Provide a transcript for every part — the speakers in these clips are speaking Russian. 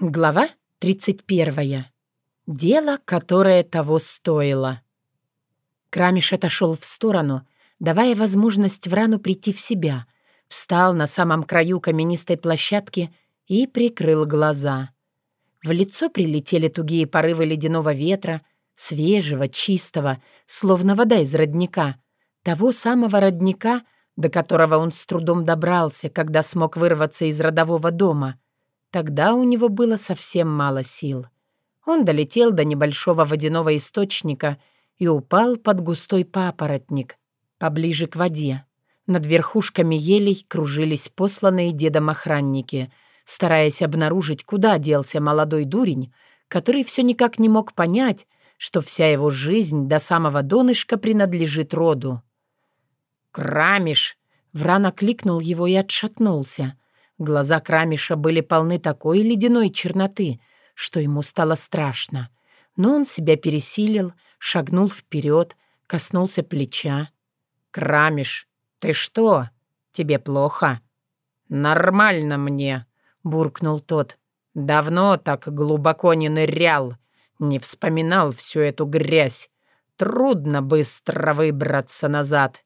Глава 31. Дело, которое того стоило. Крамиш отошел в сторону, давая возможность Врану прийти в себя, встал на самом краю каменистой площадки и прикрыл глаза. В лицо прилетели тугие порывы ледяного ветра, свежего, чистого, словно вода из родника, того самого родника, до которого он с трудом добрался, когда смог вырваться из родового дома — Тогда у него было совсем мало сил. Он долетел до небольшого водяного источника и упал под густой папоротник, поближе к воде. Над верхушками елей кружились посланные дедом охранники, стараясь обнаружить, куда делся молодой дурень, который все никак не мог понять, что вся его жизнь до самого донышка принадлежит роду. «Крамиш!» Вран окликнул его и отшатнулся — Глаза Крамиша были полны такой ледяной черноты, что ему стало страшно. Но он себя пересилил, шагнул вперед, коснулся плеча. «Крамиш, ты что? Тебе плохо?» «Нормально мне», — буркнул тот. «Давно так глубоко не нырял, не вспоминал всю эту грязь. Трудно быстро выбраться назад».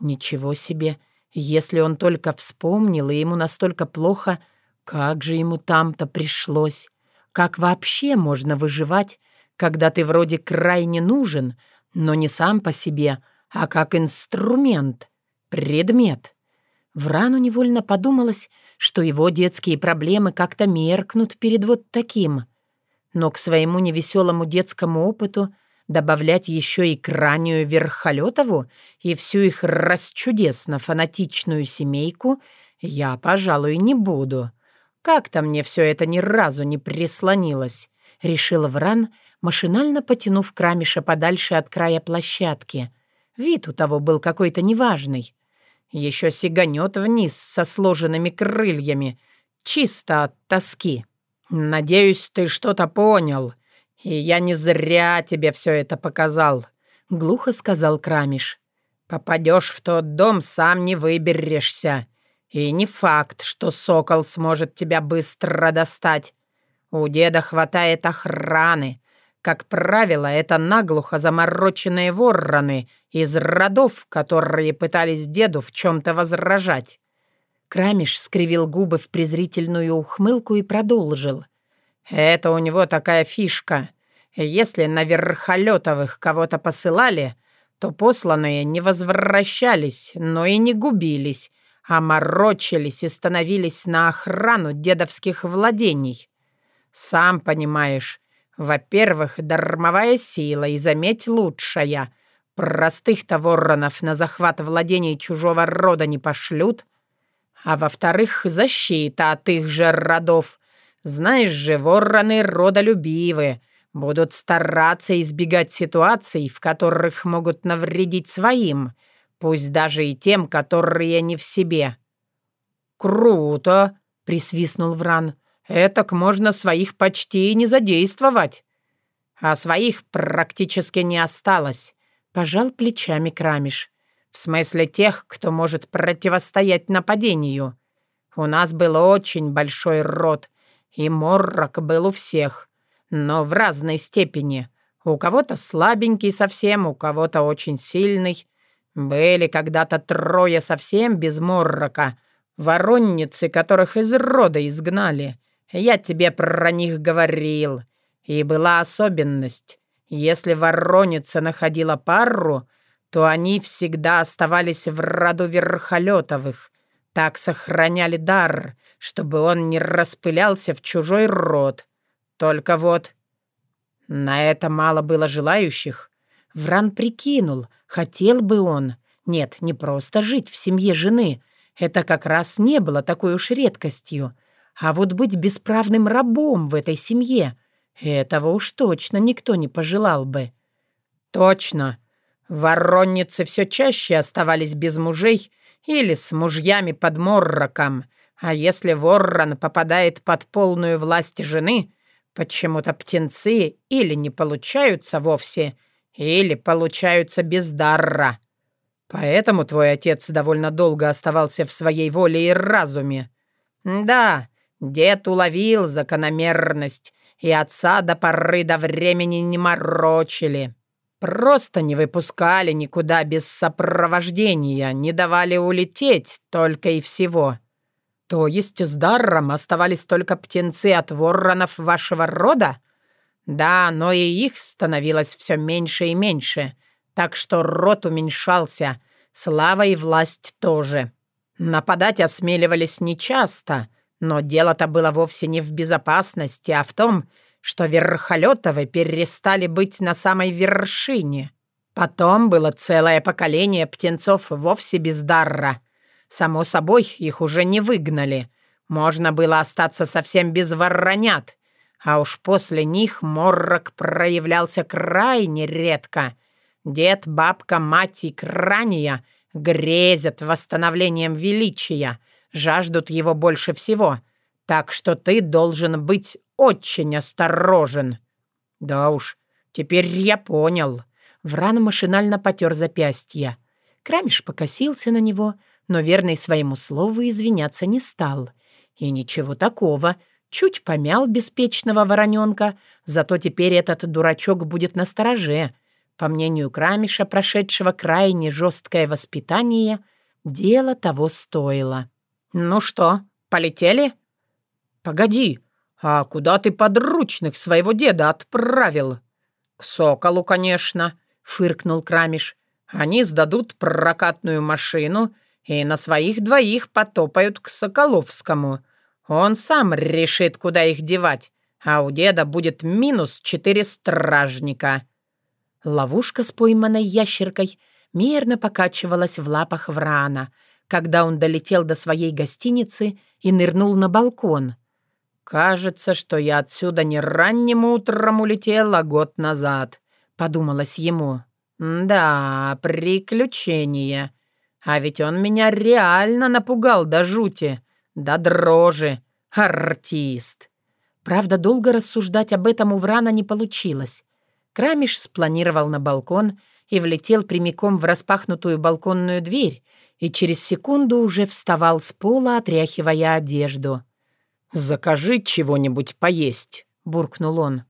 «Ничего себе!» Если он только вспомнил, и ему настолько плохо, как же ему там-то пришлось? Как вообще можно выживать, когда ты вроде крайне нужен, но не сам по себе, а как инструмент, предмет? Врану невольно подумалось, что его детские проблемы как-то меркнут перед вот таким. Но к своему невеселому детскому опыту Добавлять еще и Кранию Верхолетову и всю их расчудесно-фанатичную семейку я, пожалуй, не буду. Как-то мне все это ни разу не прислонилось, — решил Вран, машинально потянув Крамиша подальше от края площадки. Вид у того был какой-то неважный. Еще сиганет вниз со сложенными крыльями, чисто от тоски. «Надеюсь, ты что-то понял», «И я не зря тебе все это показал», — глухо сказал Крамиш. «Попадешь в тот дом, сам не выберешься. И не факт, что сокол сможет тебя быстро достать. У деда хватает охраны. Как правило, это наглухо замороченные вороны из родов, которые пытались деду в чем-то возражать». Крамиш скривил губы в презрительную ухмылку и продолжил. Это у него такая фишка. Если на верхолетовых кого-то посылали, то посланные не возвращались, но и не губились, а морочились и становились на охрану дедовских владений. Сам понимаешь, во-первых, дармовая сила, и заметь, лучшая. Простых-то воронов на захват владений чужого рода не пошлют. А во-вторых, защита от их же родов. Знаешь же, вороны родолюбивы, будут стараться избегать ситуаций, в которых могут навредить своим, пусть даже и тем, которые не в себе». «Круто!» — присвистнул Вран. «Этак можно своих почти и не задействовать». «А своих практически не осталось», — пожал плечами Крамиш. «В смысле тех, кто может противостоять нападению. У нас был очень большой род, и моррок был у всех, но в разной степени. У кого-то слабенький совсем, у кого-то очень сильный. Были когда-то трое совсем без моррока, воронницы, которых из рода изгнали. Я тебе про них говорил. И была особенность. Если вороница находила пару, то они всегда оставались в роду верхолетовых. Так сохраняли дар, чтобы он не распылялся в чужой род. Только вот... На это мало было желающих. Вран прикинул, хотел бы он... Нет, не просто жить в семье жены. Это как раз не было такой уж редкостью. А вот быть бесправным рабом в этой семье... Этого уж точно никто не пожелал бы. Точно. Воронницы все чаще оставались без мужей или с мужьями под морроком — а если ворон попадает под полную власть жены, почему-то птенцы или не получаются вовсе, или получаются без дара. Поэтому твой отец довольно долго оставался в своей воле и разуме. Да, Дед уловил закономерность, и отца до поры до времени не морочили. Просто не выпускали никуда без сопровождения, не давали улететь только и всего. То есть с даром оставались только птенцы от воронов вашего рода? Да, но и их становилось все меньше и меньше, так что род уменьшался, слава и власть тоже. Нападать осмеливались нечасто, но дело-то было вовсе не в безопасности, а в том, что Верхолетовы перестали быть на самой вершине. Потом было целое поколение птенцов вовсе без дарра. Само собой, их уже не выгнали. Можно было остаться совсем без воронят. А уж после них морок проявлялся крайне редко. Дед, бабка, мать и крания грезят восстановлением величия, жаждут его больше всего. Так что ты должен быть очень осторожен». «Да уж, теперь я понял». Вран машинально потер запястье. Крамиш покосился на него, но верный своему слову извиняться не стал. И ничего такого, чуть помял беспечного вороненка, зато теперь этот дурачок будет на стороже. По мнению Крамиша, прошедшего крайне жесткое воспитание, дело того стоило. «Ну что, полетели?» «Погоди, «А куда ты подручных своего деда отправил?» «К Соколу, конечно», — фыркнул Крамиш. «Они сдадут прокатную машину и на своих двоих потопают к Соколовскому. Он сам решит, куда их девать, а у деда будет минус четыре стражника». Ловушка с пойманной ящеркой мерно покачивалась в лапах Врана, когда он долетел до своей гостиницы и нырнул на балкон — «Кажется, что я отсюда не ранним утром улетел, а год назад», — подумалось ему. «Да, приключение. А ведь он меня реально напугал до жути, до дрожи. Артист». Правда, долго рассуждать об этом у Врана не получилось. Крамиш спланировал на балкон и влетел прямиком в распахнутую балконную дверь, и через секунду уже вставал с пола, отряхивая одежду. «Закажи чего-нибудь поесть», — буркнул он.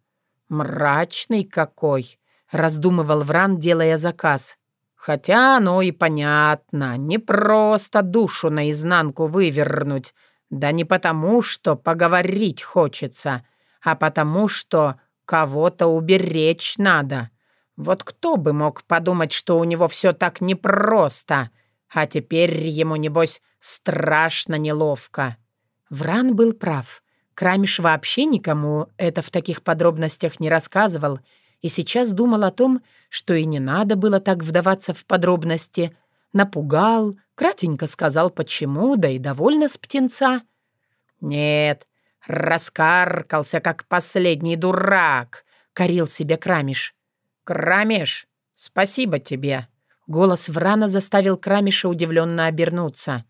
«Мрачный какой», — раздумывал Вран, делая заказ. «Хотя оно и понятно, не просто душу наизнанку вывернуть, да не потому, что поговорить хочется, а потому, что кого-то уберечь надо. Вот кто бы мог подумать, что у него все так непросто, а теперь ему, небось, страшно неловко». Вран был прав. Крамиш вообще никому это в таких подробностях не рассказывал и сейчас думал о том, что и не надо было так вдаваться в подробности. Напугал, кратенько сказал почему, да и довольно с птенца. «Нет, раскаркался, как последний дурак», — корил себе Крамиш. «Крамиш, спасибо тебе». Голос Врана заставил Крамиша удивленно обернуться.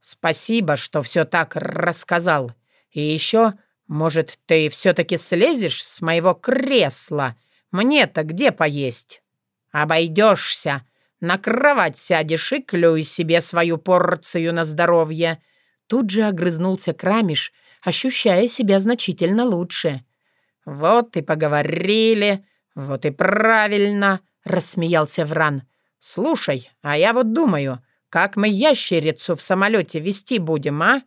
«Спасибо, что все так рассказал. И еще, может, ты все-таки слезешь с моего кресла? Мне-то где поесть?» «Обойдешься. На кровать сядешь и клюй себе свою порцию на здоровье». Тут же огрызнулся Крамиш, ощущая себя значительно лучше. «Вот и поговорили, вот и правильно», — рассмеялся Вран. «Слушай, а я вот думаю, как мы ящерицу в самолете вести будем, а?»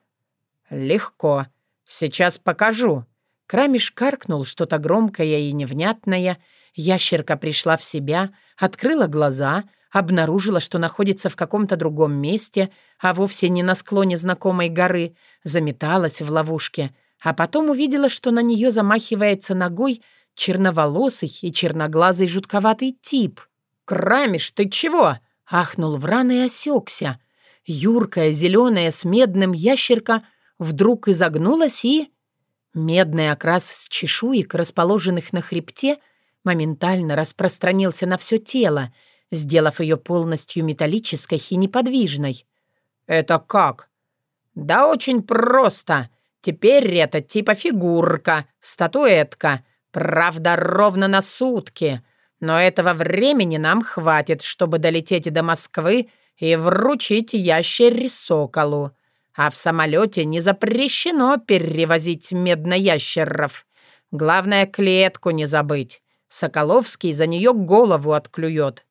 «Легко. Сейчас покажу». Крамиш каркнул что-то громкое и невнятное. Ящерка пришла в себя, открыла глаза, обнаружила, что находится в каком-то другом месте, а вовсе не на склоне знакомой горы, заметалась в ловушке, а потом увидела, что на нее замахивается ногой черноволосый и черноглазый жутковатый тип. «Крамиш, ты чего?» Ахнул Вран и осекся. Юркая, зеленая, с медным ящерка вдруг изогнулась и... Медный окрас с чешуек, расположенных на хребте, моментально распространился на все тело, сделав ее полностью металлической и неподвижной. «Это как?» «Да очень просто. Теперь это типа фигурка, статуэтка. Правда, ровно на сутки. Но этого времени нам хватит, чтобы долететь до Москвы и вручить ящере соколу. А в самолете не запрещено перевозить медноящеров. Главное, клетку не забыть. Соколовский за нее голову отклюет».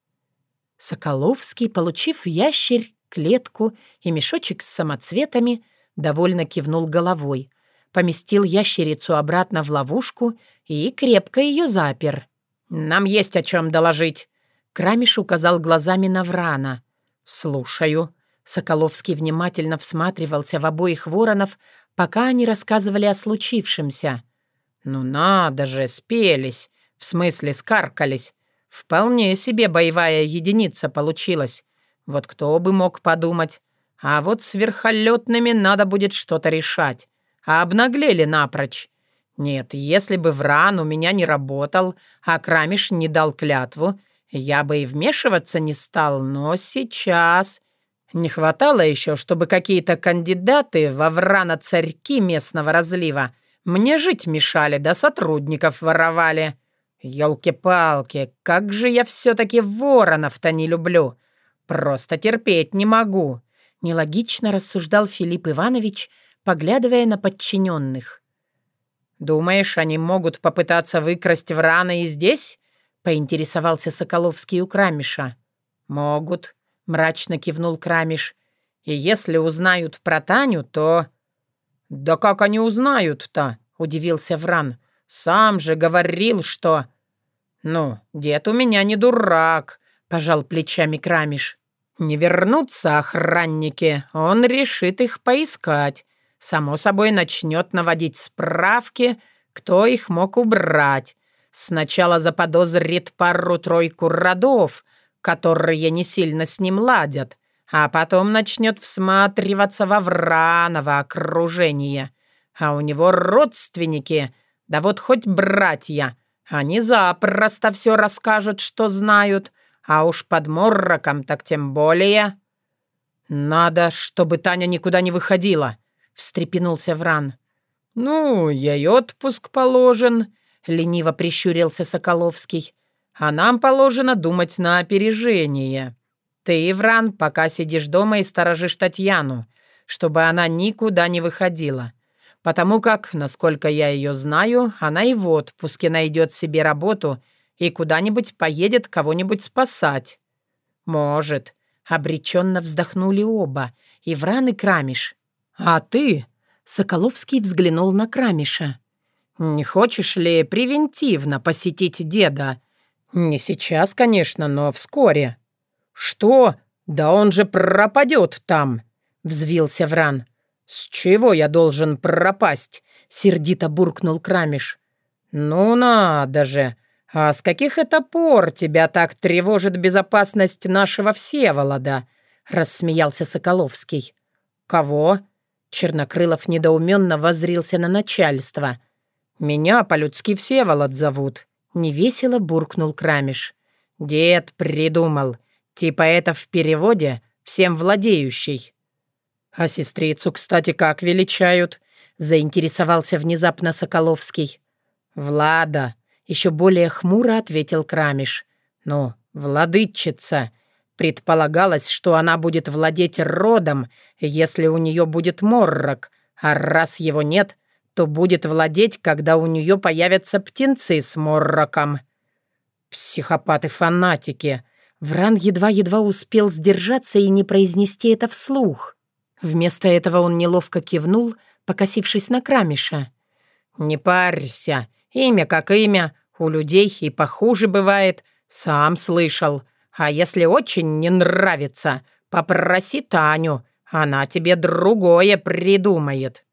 Соколовский, получив ящерь, клетку и мешочек с самоцветами, довольно кивнул головой, поместил ящерицу обратно в ловушку и крепко ее запер. «Нам есть о чем доложить», — Крамиш указал глазами на Врана. «Слушаю». Соколовский внимательно всматривался в обоих воронов, пока они рассказывали о случившемся. «Ну надо же, спелись, в смысле скаркались. Вполне себе боевая единица получилась. Вот кто бы мог подумать. А вот с верхолетными надо будет что-то решать. А обнаглели напрочь. Нет, если бы Вран у меня не работал, а Крамиш не дал клятву, я бы и вмешиваться не стал, но сейчас... Не хватало еще, чтобы какие-то кандидаты во Врана-царьки местного разлива мне жить мешали, да сотрудников воровали. Ёлки-палки, как же я все-таки воронов-то не люблю. Просто терпеть не могу. Нелогично рассуждал Филипп Иванович, поглядывая на подчиненных. «Думаешь, они могут попытаться выкрасть Врана и здесь?» — поинтересовался Соколовский у Крамиша. «Могут», — мрачно кивнул Крамиш. «И если узнают про Таню, то...» «Да как они узнают-то?» — удивился Вран. «Сам же говорил, что...» «Ну, дед у меня не дурак», — пожал плечами Крамиш. «Не вернутся охранники, он решит их поискать. Само собой начнет наводить справки, кто их мог убрать. Сначала заподозрит пару-тройку родов, которые не сильно с ним ладят, а потом начнет всматриваться во Враново окружение. А у него родственники, да вот хоть братья, они запросто все расскажут, что знают, а уж под морроком так тем более. «Надо, чтобы Таня никуда не выходила», — встрепенулся Вран. «Ну, ей отпуск положен», — лениво прищурился Соколовский. «А нам положено думать на опережение. Ты, Вран, пока сидишь дома и сторожишь Татьяну, чтобы она никуда не выходила потому как, насколько я ее знаю, она и в отпуске найдет себе работу и куда-нибудь поедет кого-нибудь спасать. Может. Обреченно вздохнули оба, и Вран и Крамиш. А ты? Соколовский взглянул на Крамиша. «Не хочешь ли превентивно посетить деда? Не сейчас, конечно, но вскоре». «Что? Да он же пропадет там!» — взвился Вран. «С чего я должен пропасть?» — сердито буркнул Крамиш. «Ну надо же! А с каких это пор тебя так тревожит безопасность нашего Всеволода?» — рассмеялся Соколовский. «Кого?» — Чернокрылов недоуменно возрился на начальство. «Меня по-людски Всеволод зовут», — невесело буркнул Крамиш. «Дед придумал. Типа это в переводе «всем владеющий». «А сестрицу, кстати, как величают?» — заинтересовался внезапно Соколовский. «Влада», — еще более хмуро ответил Крамиш. «Ну, владычица. Предполагалось, что она будет владеть родом, если у нее будет моррок, а раз его нет, то будет владеть, когда у нее появятся птенцы с морроком». «Психопаты-фанатики!» Вран едва-едва успел сдержаться и не произнести это вслух. Вместо этого он неловко кивнул, покосившись на Крамиша. «Не парься. Имя как имя. У людей и похуже бывает. Сам слышал. А если очень не нравится, попроси Таню. Она тебе другое придумает».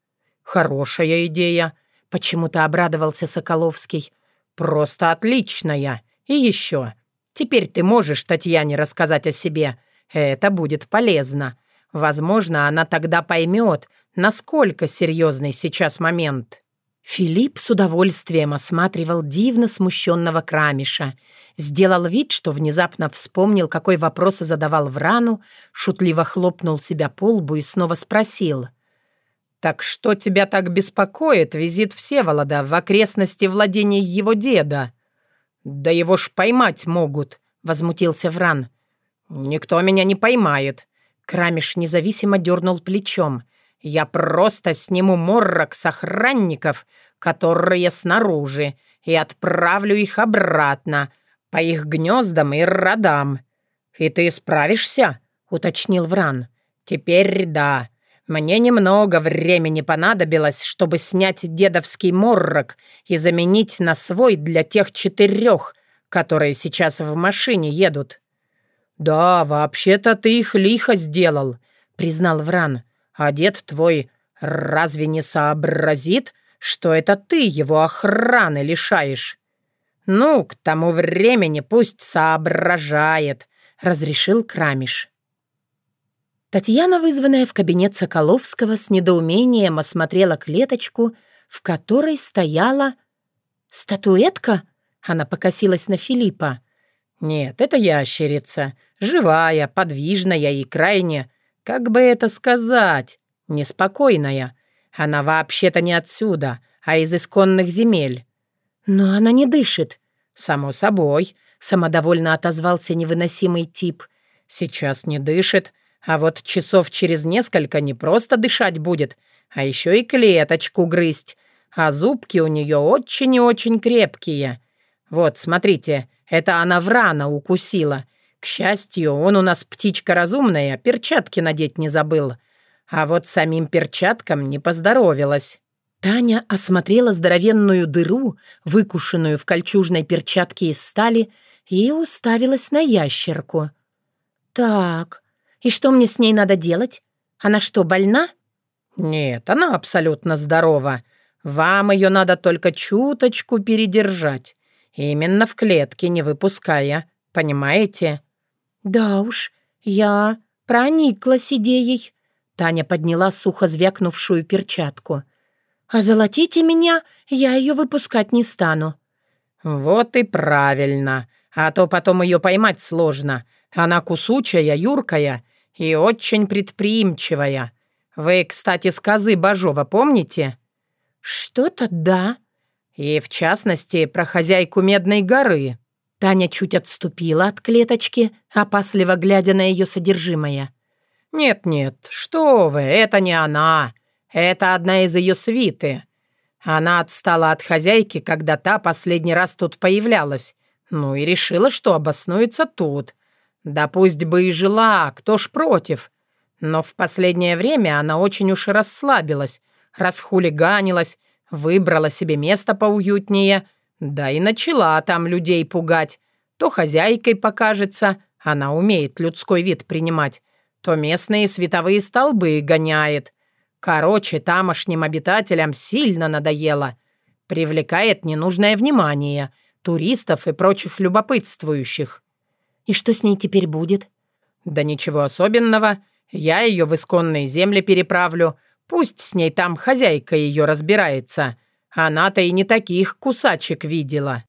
«Хорошая идея», — почему-то обрадовался Соколовский. «Просто отличная. И еще. Теперь ты можешь Татьяне рассказать о себе. Это будет полезно. Возможно, она тогда поймет, насколько серьезный сейчас момент. Филипп с удовольствием осматривал дивно смущенного Крамиша, сделал вид, что внезапно вспомнил, какой вопрос задавал Врану, шутливо хлопнул себя по лбу и снова спросил. «Так что тебя так беспокоит визит Всеволода в окрестности владений его деда?» «Да его ж поймать могут», — возмутился Вран. «Никто меня не поймает», Крамиш независимо дернул плечом. Я просто сниму морок с охранников, которые снаружи, и отправлю их обратно, по их гнездам и родам. И ты справишься?» — уточнил Вран. «Теперь да. Мне немного времени понадобилось, чтобы снять дедовский моррок и заменить на свой для тех четырех, которые сейчас в машине едут». «Да, вообще-то ты их лихо сделал», — признал Вран. «А дед твой разве не сообразит, что это ты его охраны лишаешь?» «Ну, к тому времени пусть соображает», — разрешил Крамиш. Татьяна, вызванная в кабинет Соколовского, с недоумением осмотрела клеточку, в которой стояла... «Статуэтка?» Она покосилась на Филиппа. «Нет, это ящерица. Живая, подвижная и крайне... Как бы это сказать? Неспокойная. Она вообще-то не отсюда, а из исконных земель». «Но она не дышит». «Само собой», — самодовольно отозвался невыносимый тип. «Сейчас не дышит, а вот часов через несколько не просто дышать будет, а еще и клеточку грызть. А зубки у нее очень и очень крепкие. Вот, смотрите, это она врана укусила. К счастью, он у нас птичка разумная, перчатки надеть не забыл. А вот самим перчаткам не поздоровилась. Таня осмотрела здоровенную дыру, выкушенную в кольчужной перчатке из стали, и уставилась на ящерку. «Так, и что мне с ней надо делать? Она что, больна?» «Нет, она абсолютно здорова. Вам ее надо только чуточку передержать. Именно в клетке, не выпуская. Понимаете?» «Да уж, я прониклась идеей». Таня подняла сухо звякнувшую перчатку. «А золотите меня, я ее выпускать не стану». «Вот и правильно. А то потом ее поймать сложно. Она кусучая, юркая и очень предприимчивая. Вы, кстати, с козы Бажова помните?» «Что-то да». «И, в частности, про хозяйку Медной горы». Таня чуть отступила от клеточки, опасливо глядя на ее содержимое. «Нет-нет, что вы, это не она. Это одна из ее свиты. Она отстала от хозяйки, когда та последний раз тут появлялась. Ну и решила, что обоснуется тут. Да пусть бы и жила, кто ж против. Но в последнее время она очень уж расслабилась, расхулиганилась, выбрала себе место поуютнее, да и начала там людей пугать. То хозяйкой покажется, она умеет людской вид принимать, то местные световые столбы гоняет. Короче, тамошним обитателям сильно надоело. Привлекает ненужное внимание, туристов и прочих любопытствующих. И что с ней теперь будет? Да ничего особенного. Я ее в исконные земли переправлю. Пусть с ней там хозяйка ее разбирается. Она-то и не таких кусачек видела.